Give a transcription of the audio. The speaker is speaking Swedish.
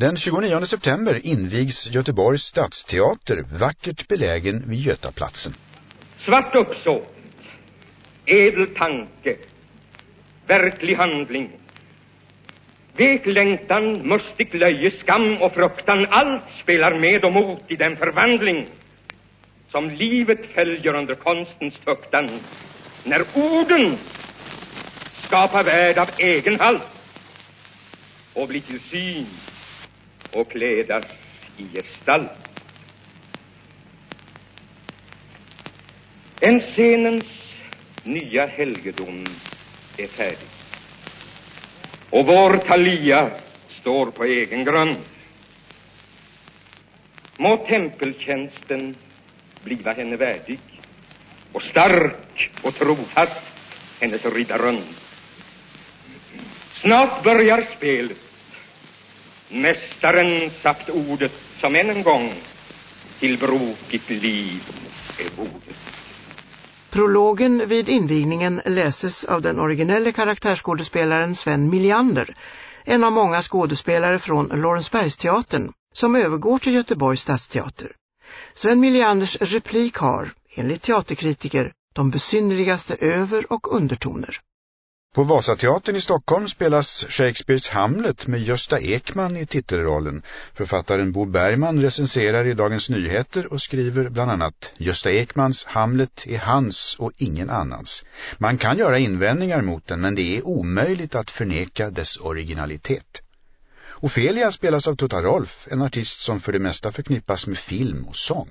Den 29 september invigs Göteborgs stadsteater vackert belägen vid Götaplatsen. Svart uppsåt, edel tanke, verklig handling. Vek längtan, mustigt löje, skam och fruktan, allt spelar med och mot i den förvandling som livet följer under konstens tuktan. När orden skapar värld av egen halt och blir till syn och klädas i gestalt. En scenens nya helgedom är färdig. Och vår Talia står på egen grund. Må tempeltjänsten bliva henne värdig och stark och trofast hennes riddarrund. Snart börjar spelet. Mästaren sagt ordet som än en gång till brokigt liv är bordet. Prologen vid invigningen läses av den originella karaktärsskådespelaren Sven Milliander, en av många skådespelare från Lorensbergsteatern som övergår till Göteborgs stadsteater. Sven Millianders replik har, enligt teaterkritiker, de besynnerligaste över- och undertoner. På Vasateatern i Stockholm spelas Shakespeares Hamlet med Gösta Ekman i titelrollen. Författaren Bo Bergman recenserar i Dagens Nyheter och skriver bland annat Gösta Ekmans Hamlet är hans och ingen annans. Man kan göra invändningar mot den men det är omöjligt att förneka dess originalitet. Ofelia spelas av Tutta Rolf, en artist som för det mesta förknippas med film och sång.